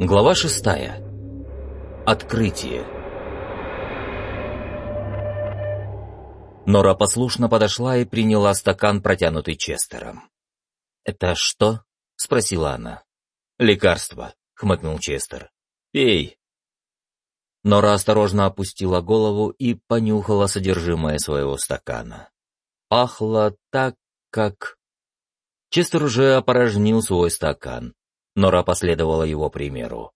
Глава шестая. Открытие. Нора послушно подошла и приняла стакан, протянутый Честером. «Это что?» — спросила она. «Лекарство», — хмыкнул Честер. «Пей». Нора осторожно опустила голову и понюхала содержимое своего стакана. Пахло так, как... Честер уже опорожнил свой стакан. Нора последовала его примеру.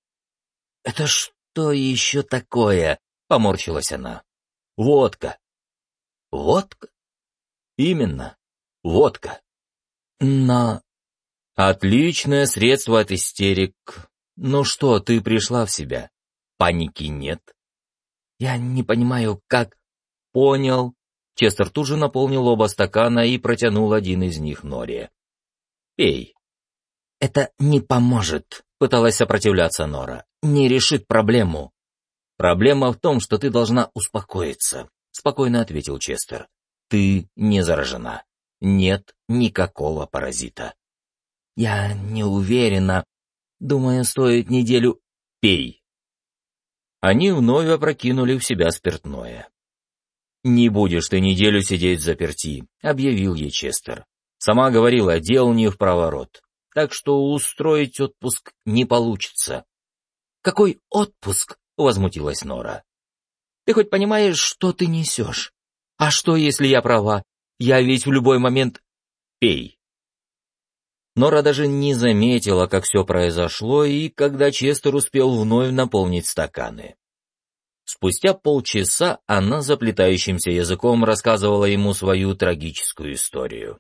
«Это что еще такое?» — поморщилась она. «Водка». «Водка?» «Именно, водка». «Но...» «Отличное средство от истерик. Ну что, ты пришла в себя? Паники нет?» «Я не понимаю, как...» «Понял». Честер тут же наполнил оба стакана и протянул один из них Норе. «Пей». «Это не поможет», — пыталась сопротивляться Нора. «Не решит проблему». «Проблема в том, что ты должна успокоиться», — спокойно ответил Честер. «Ты не заражена. Нет никакого паразита». «Я не уверена. Думаю, стоит неделю...» «Пей». Они вновь опрокинули в себя спиртное. «Не будешь ты неделю сидеть заперти», — объявил ей Честер. «Сама говорила, дел не в проворот так что устроить отпуск не получится. «Какой отпуск?» — возмутилась Нора. «Ты хоть понимаешь, что ты несешь? А что, если я права? Я ведь в любой момент... Пей!» Нора даже не заметила, как все произошло, и когда Честер успел вновь наполнить стаканы. Спустя полчаса она заплетающимся языком рассказывала ему свою трагическую историю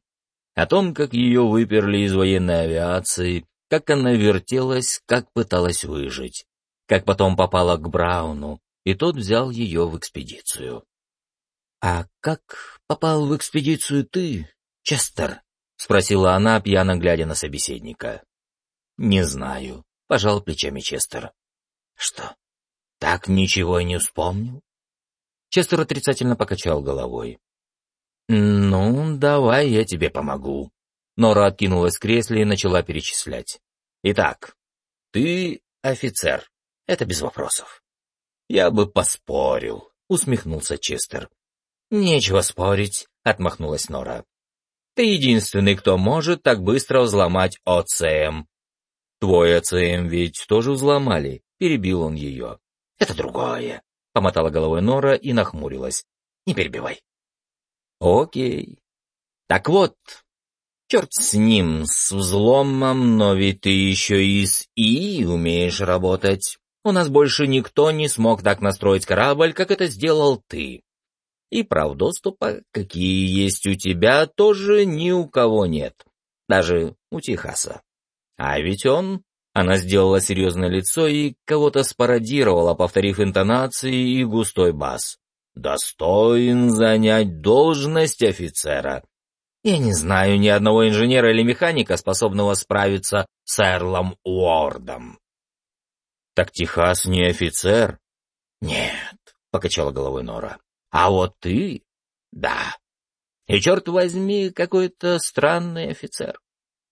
о том, как ее выперли из военной авиации, как она вертелась, как пыталась выжить, как потом попала к Брауну, и тот взял ее в экспедицию. «А как попал в экспедицию ты, Честер?» — спросила она, пьяно глядя на собеседника. «Не знаю», — пожал плечами Честер. «Что, так ничего и не вспомнил?» Честер отрицательно покачал головой. «Ну, давай я тебе помогу». Нора откинулась в кресле и начала перечислять. «Итак, ты офицер. Это без вопросов». «Я бы поспорил», — усмехнулся Честер. «Нечего спорить», — отмахнулась Нора. «Ты единственный, кто может так быстро взломать ОЦМ». «Твой ОЦМ ведь тоже взломали», — перебил он ее. «Это другое», — помотала головой Нора и нахмурилась. «Не перебивай». Окей. Так вот, черт с ним, с взломом, но ведь ты еще и с ИИ умеешь работать. У нас больше никто не смог так настроить корабль, как это сделал ты. И прав доступа, какие есть у тебя, тоже ни у кого нет. Даже у Техаса. А ведь он... Она сделала серьезное лицо и кого-то спародировала, повторив интонации и густой бас достоин занять должность офицера. Я не знаю ни одного инженера или механика, способного справиться с Эрлом Уордом. Так Техас не офицер? Нет, покачала головой Нора. А вот ты? Да. И черт возьми, какой-то странный офицер.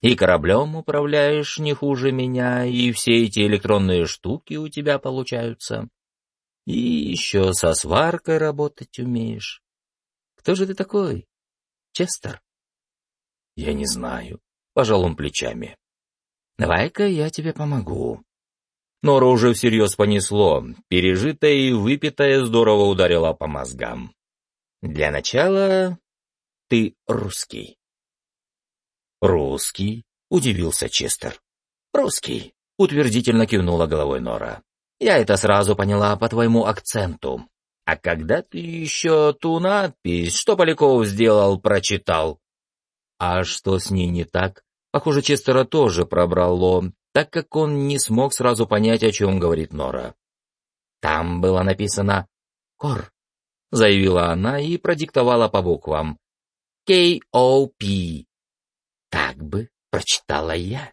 И кораблем управляешь не хуже меня, и все эти электронные штуки у тебя получаются. И еще со сваркой работать умеешь. Кто же ты такой? Честер? Я не знаю. Пожал он плечами. Давай-ка я тебе помогу. Нора уже всерьез понесло. Пережитое и выпитое здорово ударило по мозгам. Для начала ты русский. Русский? Удивился Честер. Русский. Утвердительно кивнула головой Нора. Я это сразу поняла по твоему акценту. А когда ты еще ту надпись, что Поляков сделал, прочитал? А что с ней не так? Похоже, Честера тоже пробрало, так как он не смог сразу понять, о чем говорит Нора. Там было написано «Кор», — заявила она и продиктовала по буквам. «К-О-П». Так бы прочитала я.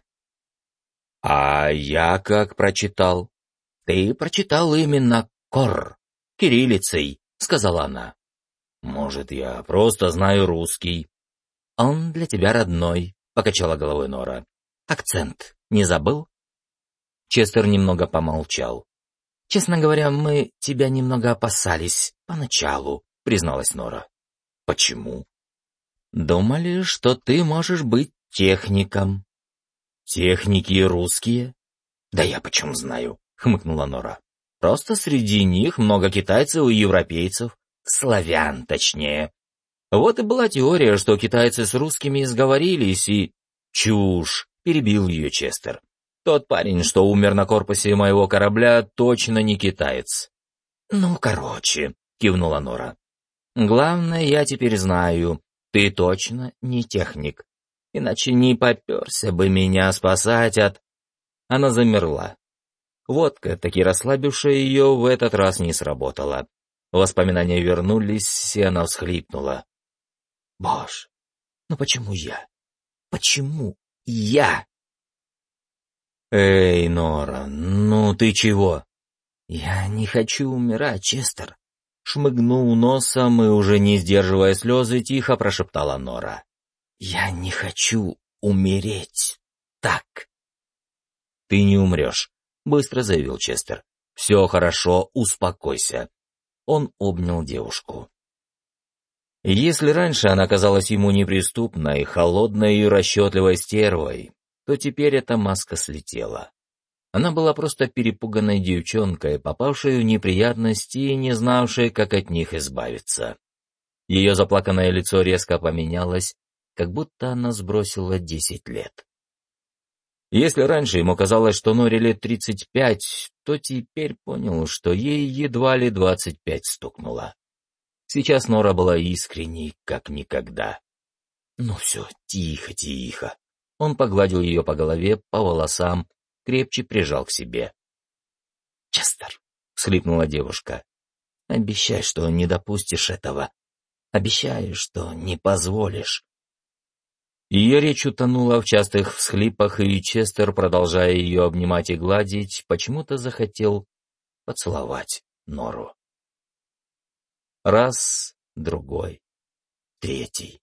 А я как прочитал? «Ты прочитал именно «кор» кириллицей», — сказала она. «Может, я просто знаю русский». «Он для тебя родной», — покачала головой Нора. «Акцент не забыл?» Честер немного помолчал. «Честно говоря, мы тебя немного опасались поначалу», — призналась Нора. «Почему?» «Думали, что ты можешь быть техником». «Техники русские?» «Да я почем знаю», — хмыкнула Нора. «Просто среди них много китайцев и европейцев. Славян, точнее. Вот и была теория, что китайцы с русскими сговорились и... Чушь, перебил ее Честер. Тот парень, что умер на корпусе моего корабля, точно не китаец. Ну, короче, кивнула Нора. Главное, я теперь знаю, ты точно не техник. Иначе не поперся бы меня спасать от... Она замерла. Водка, таки расслабившая ее, в этот раз не сработала. Воспоминания вернулись, и она всхлипнула. Боже, ну почему я? Почему я? Эй, Нора, ну ты чего? Я не хочу умирать, Честер. Шмыгнул носом и, уже не сдерживая слезы, тихо прошептала Нора. Я не хочу умереть. Так. Ты не умрешь, быстро заявил Честер. Все хорошо, успокойся. Он обнял девушку. Если раньше она казалась ему неприступной, холодной и расчетливой стервой, то теперь эта маска слетела. Она была просто перепуганной девчонкой, попавшей в неприятности и не знавшей, как от них избавиться. Ее заплаканное лицо резко поменялось, как будто она сбросила десять лет. Если раньше ему казалось, что Норе лет тридцать пять, то теперь понял, что ей едва ли двадцать пять стукнуло. Сейчас Нора была искренней, как никогда. «Ну все, тихо, тихо». Он погладил ее по голове, по волосам, крепче прижал к себе. «Честер», — всхлипнула девушка, — «обещай, что не допустишь этого. Обещай, что не позволишь». Ее речь утонула в частых всхлипах, и Честер, продолжая ее обнимать и гладить, почему-то захотел поцеловать Нору. Раз, другой, третий.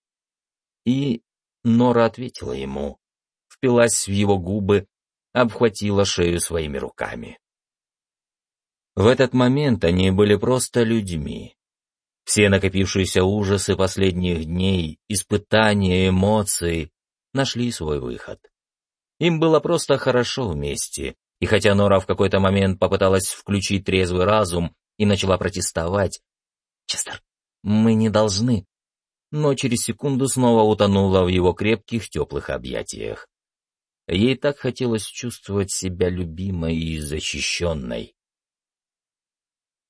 И Нора ответила ему, впилась в его губы, обхватила шею своими руками. В этот момент они были просто людьми. Все накопившиеся ужасы последних дней, испытания, эмоции нашли свой выход. Им было просто хорошо вместе, и хотя Нора в какой-то момент попыталась включить трезвый разум и начала протестовать, Честер, мы не должны. Но через секунду снова утонула в его крепких, теплых объятиях. Ей так хотелось чувствовать себя любимой и защищенной.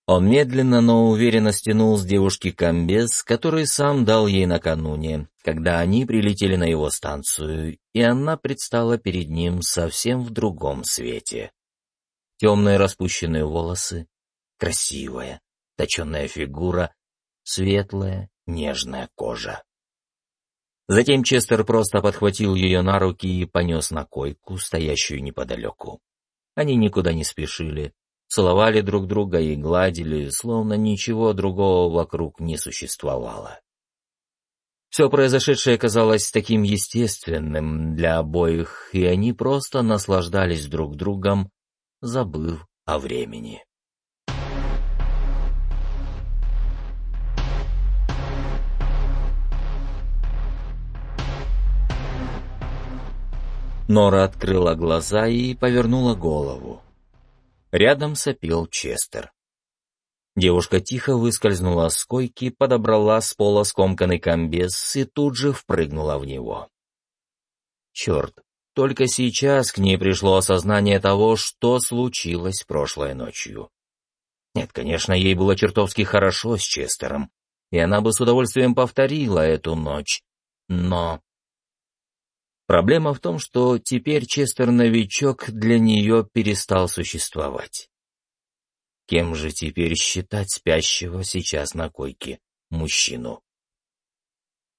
Он медленно, но уверенно стянул с девушки комбез, который сам дал ей накануне, когда они прилетели на его станцию, и она предстала перед ним совсем в другом свете. Темные распущенные волосы, красивая, точенная фигура, светлая, нежная кожа. Затем Честер просто подхватил ее на руки и понес на койку, стоящую неподалеку. Они никуда не спешили, целовали друг друга и гладили, словно ничего другого вокруг не существовало. Все произошедшее казалось таким естественным для обоих, и они просто наслаждались друг другом, забыв о времени. Нора открыла глаза и повернула голову. Рядом сопел Честер. Девушка тихо выскользнула с койки, подобрала с пола скомканный комбез и тут же впрыгнула в него. Черт, только сейчас к ней пришло осознание того, что случилось прошлой ночью. Нет, конечно, ей было чертовски хорошо с Честером, и она бы с удовольствием повторила эту ночь, но... Проблема в том, что теперь Честер-новичок для нее перестал существовать. Кем же теперь считать спящего сейчас на койке мужчину?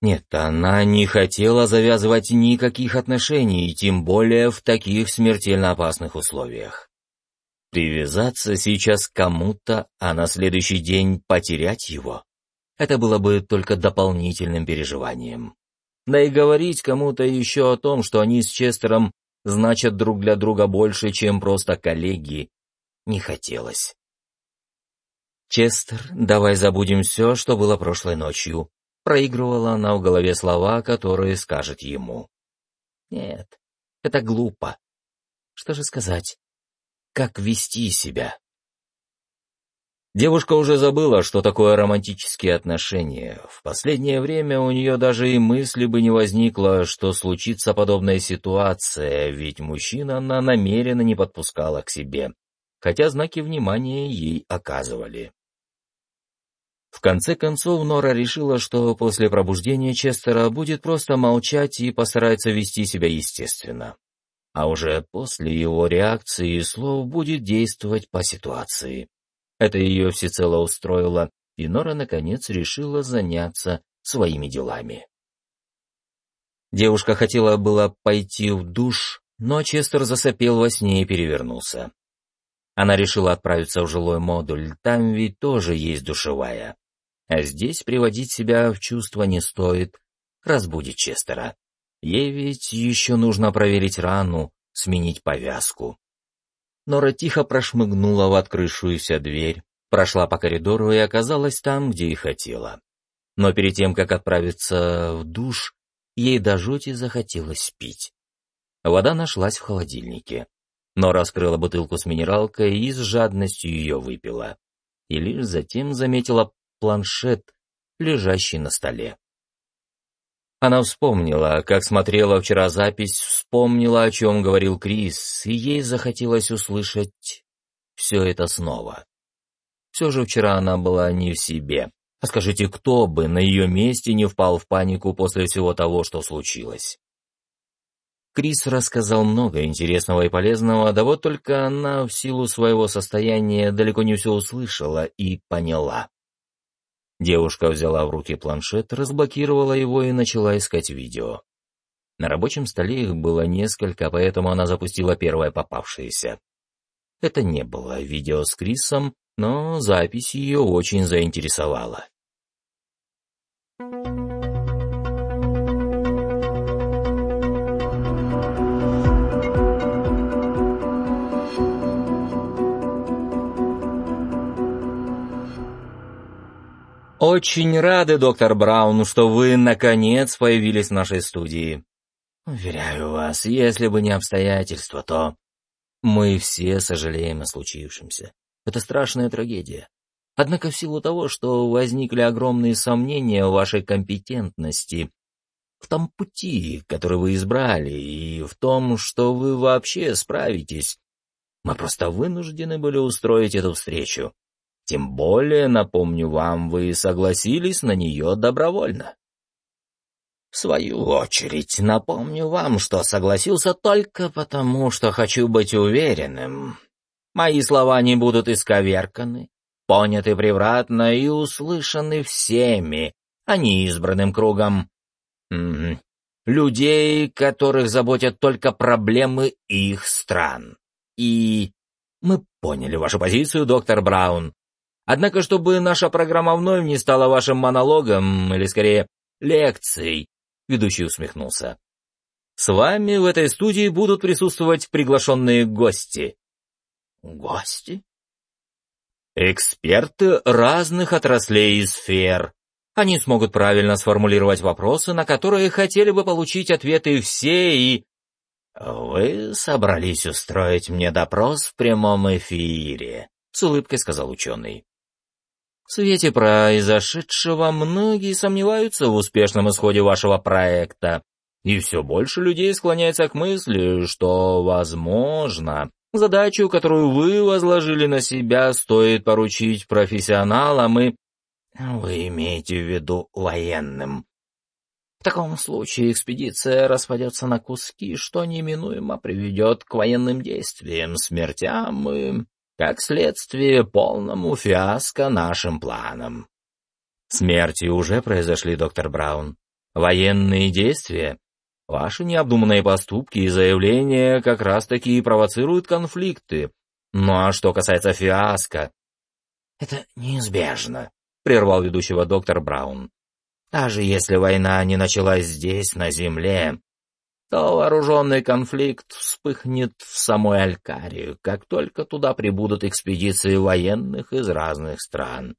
Нет, она не хотела завязывать никаких отношений, тем более в таких смертельно опасных условиях. Привязаться сейчас к кому-то, а на следующий день потерять его — это было бы только дополнительным переживанием. Да и говорить кому-то еще о том, что они с Честером значат друг для друга больше, чем просто коллеги, не хотелось. «Честер, давай забудем все, что было прошлой ночью», — проигрывала она в голове слова, которые скажет ему. «Нет, это глупо. Что же сказать? Как вести себя?» Девушка уже забыла, что такое романтические отношения. В последнее время у нее даже и мысли бы не возникло, что случится подобная ситуация, ведь мужчина она намеренно не подпускала к себе, хотя знаки внимания ей оказывали. В конце концов, Нора решила, что после пробуждения Честера будет просто молчать и постарается вести себя естественно. А уже после его реакции и слов будет действовать по ситуации. Это ее всецело устроило, и Нора, наконец, решила заняться своими делами. Девушка хотела было пойти в душ, но Честер засопел во сне и перевернулся. Она решила отправиться в жилой модуль, там ведь тоже есть душевая. А здесь приводить себя в чувство не стоит, разбудит Честера. Ей ведь еще нужно проверить рану, сменить повязку. Нора тихо прошмыгнула в открывшуюся дверь, прошла по коридору и оказалась там, где и хотела. Но перед тем, как отправиться в душ, ей до жути захотелось пить. Вода нашлась в холодильнике. Нора раскрыла бутылку с минералкой и с жадностью ее выпила. И лишь затем заметила планшет, лежащий на столе. Она вспомнила, как смотрела вчера запись, вспомнила, о чем говорил Крис, и ей захотелось услышать все это снова. Все же вчера она была не в себе. А скажите, кто бы на ее месте не впал в панику после всего того, что случилось? Крис рассказал много интересного и полезного, да вот только она в силу своего состояния далеко не все услышала и поняла. Девушка взяла в руки планшет, разблокировала его и начала искать видео. На рабочем столе их было несколько, поэтому она запустила первое попавшееся. Это не было видео с Крисом, но запись ее очень заинтересовала. «Очень рады, доктор Браун, что вы, наконец, появились в нашей студии. Уверяю вас, если бы не обстоятельства, то мы все сожалеем о случившемся. Это страшная трагедия. Однако в силу того, что возникли огромные сомнения в вашей компетентности, в том пути, который вы избрали, и в том, что вы вообще справитесь, мы просто вынуждены были устроить эту встречу. Тем более, напомню вам, вы согласились на нее добровольно. В свою очередь, напомню вам, что согласился только потому, что хочу быть уверенным. Мои слова не будут исковерканы, поняты превратно и услышаны всеми, а не избранным кругом. М -м, людей, которых заботят только проблемы их стран. И мы поняли вашу позицию, доктор Браун. Однако, чтобы наша программа вновь не стала вашим монологом, или скорее лекцией, ведущий усмехнулся. С вами в этой студии будут присутствовать приглашенные гости. Гости? Эксперты разных отраслей и сфер. Они смогут правильно сформулировать вопросы, на которые хотели бы получить ответы все и... «Вы собрались устроить мне допрос в прямом эфире», — с улыбкой сказал ученый. В свете произошедшего многие сомневаются в успешном исходе вашего проекта, и все больше людей склоняется к мысли, что, возможно, задачу, которую вы возложили на себя, стоит поручить профессионалам и... Вы имеете в виду военным. В таком случае экспедиция распадется на куски, что неминуемо приведет к военным действиям, смертям и как следствие, полному фиаско нашим планам. Смерти уже произошли, доктор Браун. Военные действия, ваши необдуманные поступки и заявления как раз-таки и провоцируют конфликты. Ну а что касается фиаско... Это неизбежно, прервал ведущего доктор Браун. Даже если война не началась здесь, на Земле, то вооруженный конфликт вспыхнет в самой Алькарии, как только туда прибудут экспедиции военных из разных стран.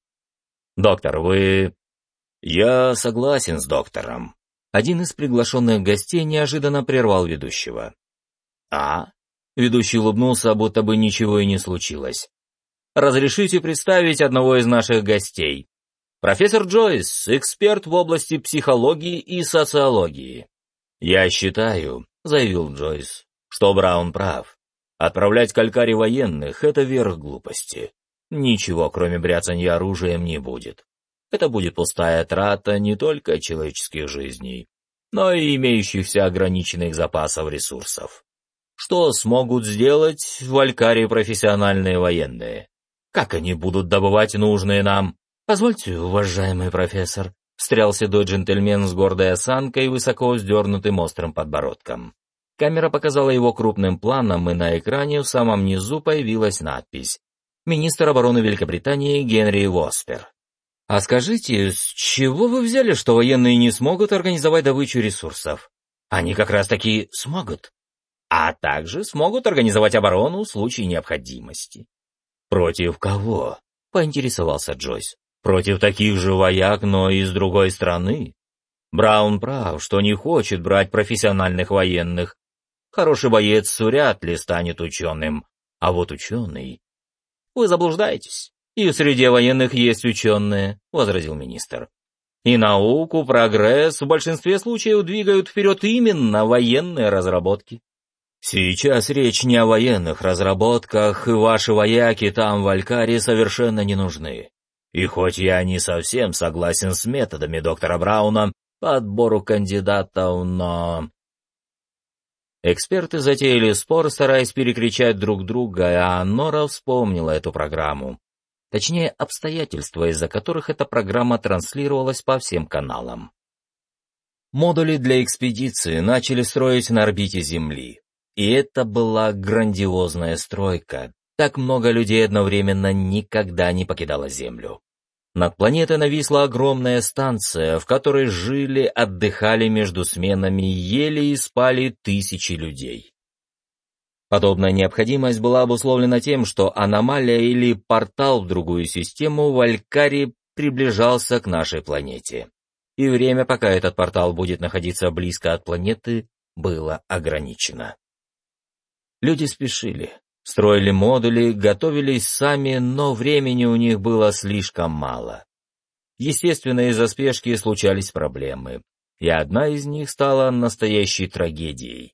Доктор, вы... Я согласен с доктором. Один из приглашенных гостей неожиданно прервал ведущего. А? Ведущий улыбнулся, будто бы ничего и не случилось. Разрешите представить одного из наших гостей. Профессор Джойс, эксперт в области психологии и социологии. «Я считаю», — заявил Джойс, — «что Браун прав. Отправлять калькари военных — это верх глупости. Ничего, кроме бряцанья оружием, не будет. Это будет пустая трата не только человеческих жизней, но и имеющихся ограниченных запасов ресурсов. Что смогут сделать в Алькаре профессиональные военные? Как они будут добывать нужные нам? Позвольте, уважаемый профессор, встрял седой джентльмен с гордой осанкой и высоко вздернутым острым подбородком. Камера показала его крупным планом, и на экране в самом низу появилась надпись «Министр обороны Великобритании Генри Воспер». «А скажите, с чего вы взяли, что военные не смогут организовать добычу ресурсов? Они как раз-таки смогут. А также смогут организовать оборону в случае необходимости». «Против кого?» — поинтересовался Джойс. Против таких же вояк, но и с другой стороны. Браун прав, что не хочет брать профессиональных военных. Хороший боец вряд ли станет ученым, а вот ученый... Вы заблуждаетесь. И в среде военных есть ученые, — возразил министр. И науку, прогресс в большинстве случаев двигают вперед именно военные разработки. Сейчас речь не о военных разработках, и ваши вояки там в Алькаре совершенно не нужны. И хоть я не совсем согласен с методами доктора Брауна по отбору кандидатов, но... Эксперты затеяли спор, стараясь перекричать друг друга, а Нора вспомнила эту программу. Точнее, обстоятельства, из-за которых эта программа транслировалась по всем каналам. Модули для экспедиции начали строить на орбите Земли. И это была грандиозная стройка. Так много людей одновременно никогда не покидало Землю. Над планетой нависла огромная станция, в которой жили, отдыхали между сменами, ели и спали тысячи людей. Подобная необходимость была обусловлена тем, что аномалия или портал в другую систему в Алькаре приближался к нашей планете. И время, пока этот портал будет находиться близко от планеты, было ограничено. Люди спешили, Строили модули, готовились сами, но времени у них было слишком мало. Естественно, из-за спешки случались проблемы, и одна из них стала настоящей трагедией.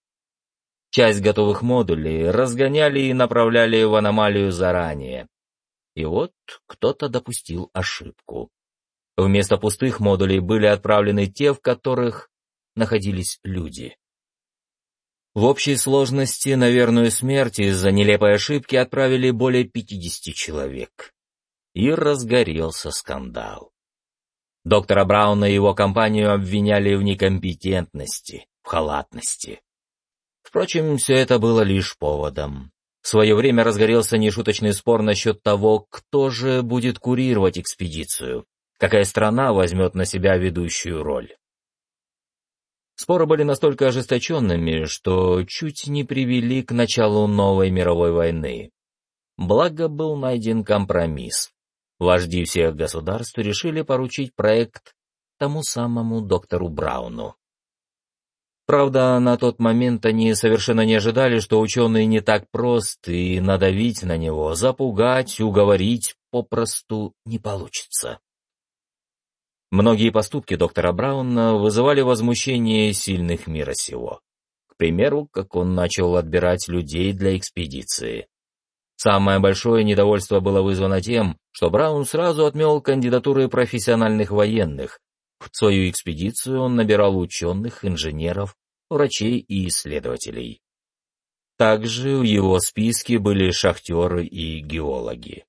Часть готовых модулей разгоняли и направляли в аномалию заранее. И вот кто-то допустил ошибку. Вместо пустых модулей были отправлены те, в которых находились люди. В общей сложности на верную смерть из-за нелепой ошибки отправили более 50 человек. И разгорелся скандал. Доктора Брауна и его компанию обвиняли в некомпетентности, в халатности. Впрочем, все это было лишь поводом. В свое время разгорелся нешуточный спор насчет того, кто же будет курировать экспедицию, какая страна возьмет на себя ведущую роль. Споры были настолько ожесточенными, что чуть не привели к началу новой мировой войны. Благо был найден компромисс. Вожди всех государств решили поручить проект тому самому доктору Брауну. Правда, на тот момент они совершенно не ожидали, что ученый не так прост, и надавить на него, запугать, уговорить попросту не получится. Многие поступки доктора Брауна вызывали возмущение сильных мира сего. К примеру, как он начал отбирать людей для экспедиции. Самое большое недовольство было вызвано тем, что Браун сразу отмел кандидатуры профессиональных военных. В свою экспедицию он набирал ученых, инженеров, врачей и исследователей. Также в его списке были шахтеры и геологи.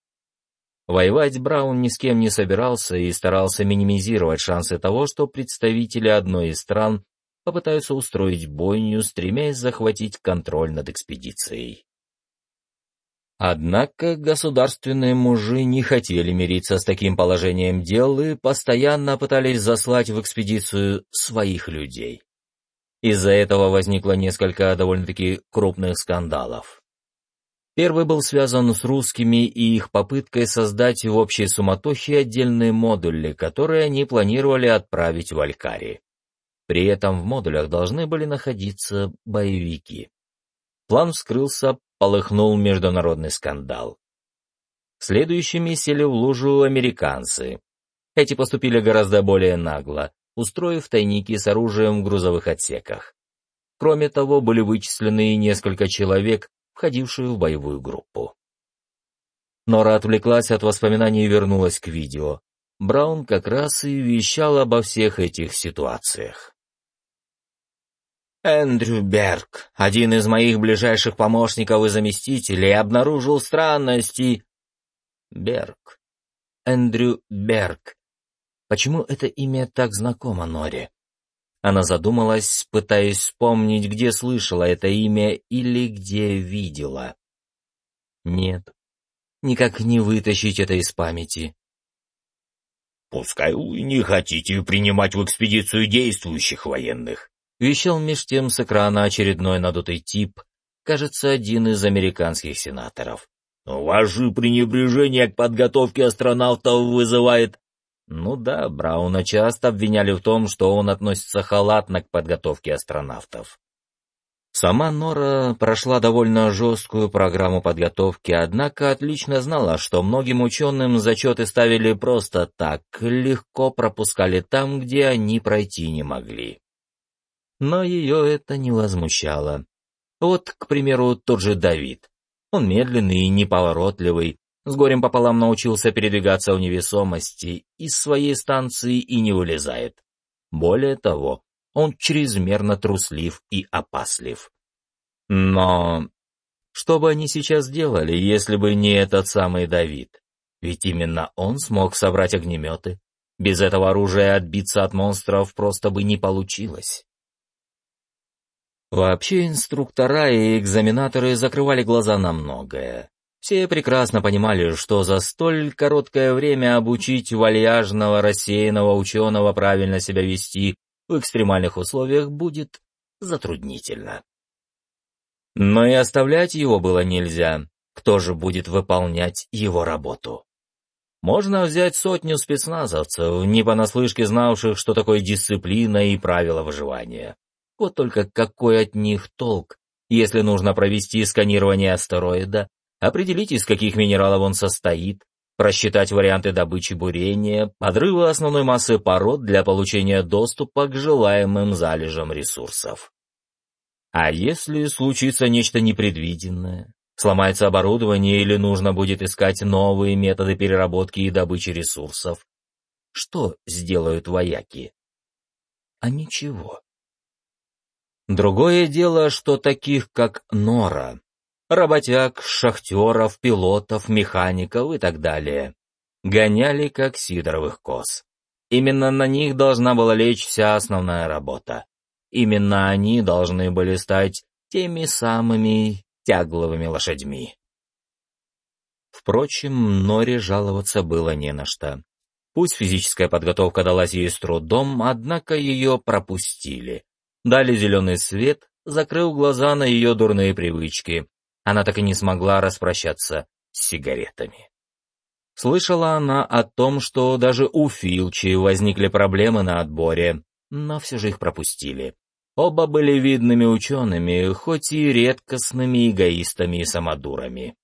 Воевать Браун ни с кем не собирался и старался минимизировать шансы того, что представители одной из стран попытаются устроить бойню, стремясь захватить контроль над экспедицией. Однако государственные мужи не хотели мириться с таким положением дел и постоянно пытались заслать в экспедицию своих людей. Из-за этого возникло несколько довольно-таки крупных скандалов. Первый был связан с русскими и их попыткой создать в общей суматохе отдельные модули, которые они планировали отправить в Алькари. При этом в модулях должны были находиться боевики. План вскрылся, полыхнул международный скандал. Следующими сели в лужу американцы. Эти поступили гораздо более нагло, устроив тайники с оружием в грузовых отсеках. Кроме того, были вычислены несколько человек, входившую в боевую группу. Нора отвлеклась от воспоминаний и вернулась к видео. Браун как раз и вещал обо всех этих ситуациях. Эндрю Берг, один из моих ближайших помощников и заместителей, обнаружил странности. Берг. Эндрю Берг. Почему это имя так знакомо Норе? Она задумалась, пытаясь вспомнить, где слышала это имя или где видела. Нет, никак не вытащить это из памяти. «Пускай вы не хотите принимать в экспедицию действующих военных», вещал меж тем с экрана очередной надутый тип, кажется, один из американских сенаторов. «Ваше пренебрежение к подготовке астронавтов вызывает ну да, Брауна часто обвиняли в том, что он относится халатно к подготовке астронавтов. Сама Нора прошла довольно жесткую программу подготовки, однако отлично знала, что многим ученым зачеты ставили просто так, легко пропускали там, где они пройти не могли. Но ее это не возмущало. Вот, к примеру, тот же Давид. Он медленный и неповоротливый, с горем пополам научился передвигаться в невесомости, из своей станции и не вылезает. Более того, он чрезмерно труслив и опаслив. Но что бы они сейчас делали, если бы не этот самый Давид? Ведь именно он смог собрать огнеметы. Без этого оружия отбиться от монстров просто бы не получилось. Вообще инструктора и экзаменаторы закрывали глаза на многое. Все прекрасно понимали, что за столь короткое время обучить вальяжного, рассеянного ученого правильно себя вести в экстремальных условиях будет затруднительно. Но и оставлять его было нельзя. Кто же будет выполнять его работу? Можно взять сотню спецназовцев, не понаслышке знавших, что такое дисциплина и правила выживания. Вот только какой от них толк, если нужно провести сканирование астероида, определить, из каких минералов он состоит, просчитать варианты добычи бурения, подрыва основной массы пород для получения доступа к желаемым залежам ресурсов. А если случится нечто непредвиденное, сломается оборудование или нужно будет искать новые методы переработки и добычи ресурсов, что сделают вояки? А ничего. Другое дело, что таких, как Нора, работяг, шахтеров, пилотов, механиков и так далее. Гоняли как сидоровых коз. Именно на них должна была лечь вся основная работа. Именно они должны были стать теми самыми тягловыми лошадьми. Впрочем, Норе жаловаться было не на что. Пусть физическая подготовка далась ей с трудом, однако ее пропустили. Дали зеленый свет, закрыв глаза на ее дурные привычки, она так и не смогла распрощаться с сигаретами. Слышала она о том, что даже у Филчи возникли проблемы на отборе, но все же их пропустили. Оба были видными учеными, хоть и редкостными эгоистами и самодурами.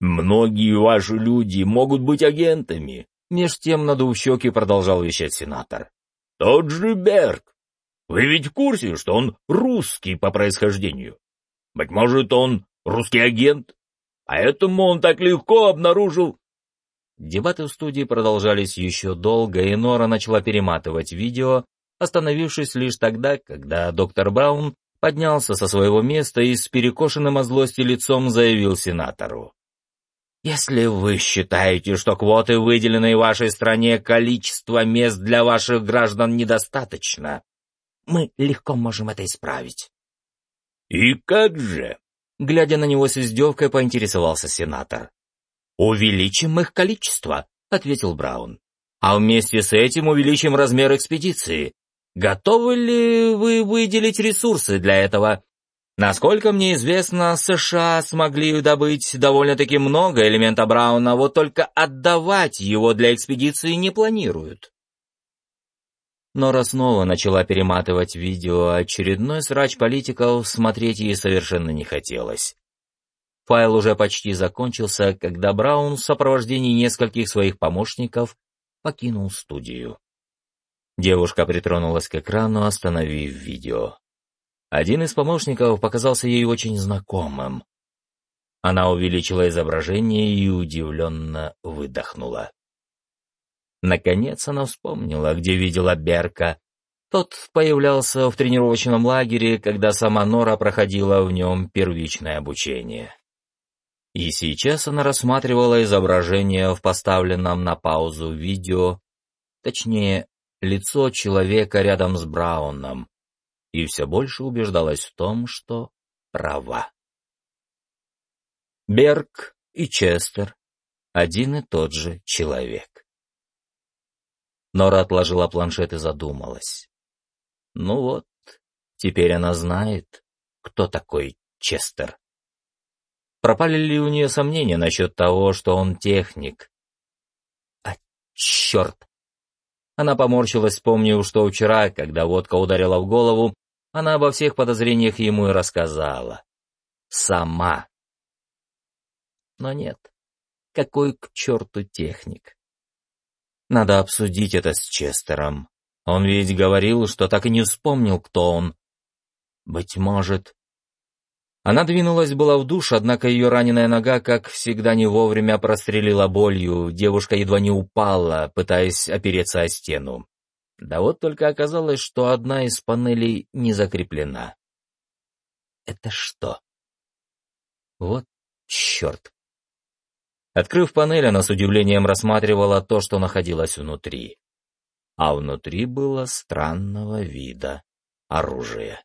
«Многие ваши люди могут быть агентами», — меж тем надув щеки продолжал вещать сенатор. «Тот же Берг. Вы ведь в курсе, что он русский по происхождению? Быть может, он русский агент, поэтому он так легко обнаружил... Дебаты в студии продолжались еще долго, и Нора начала перематывать видео, остановившись лишь тогда, когда доктор Браун поднялся со своего места и с перекошенным от злости лицом заявил сенатору. «Если вы считаете, что квоты, выделенные вашей стране, количество мест для ваших граждан недостаточно, мы легко можем это исправить. «И как же?» Глядя на него с издевкой, поинтересовался сенатор. «Увеличим их количество», — ответил Браун. «А вместе с этим увеличим размер экспедиции. готовы ли вы выделить ресурсы для этого? Насколько мне известно, США смогли добыть довольно-таки много элемента Брауна, вот только отдавать его для экспедиции не планируют. Нора снова начала перематывать видео, очередной срач политиков смотреть ей совершенно не хотелось. Файл уже почти закончился, когда Браун в сопровождении нескольких своих помощников покинул студию. Девушка притронулась к экрану, остановив видео. Один из помощников показался ей очень знакомым. Она увеличила изображение и удивленно выдохнула. Наконец она вспомнила, где видела Берка. Тот появлялся в тренировочном лагере, когда сама Нора проходила в нем первичное обучение. И сейчас она рассматривала изображение в поставленном на паузу видео, точнее, лицо человека рядом с Брауном, и все больше убеждалась в том, что права. Берг и Честер — один и тот же человек. Нора отложила планшет и задумалась. Ну вот, теперь она знает, кто такой Честер. Пропали ли у нее сомнения насчет того, что он техник? А черт! Она поморщилась, вспомнив, что вчера, когда водка ударила в голову, она обо всех подозрениях ему и рассказала. Сама. Но нет, какой к черту техник? Надо обсудить это с Честером. Он ведь говорил, что так и не вспомнил, кто он. Быть может... Она двинулась была в душ, однако ее раненая нога, как всегда, не вовремя прострелила болью, девушка едва не упала, пытаясь опереться о стену. Да вот только оказалось, что одна из панелей не закреплена. Это что? Вот черт. Открыв панель, она с удивлением рассматривала то, что находилось внутри. А внутри было странного вида оружие.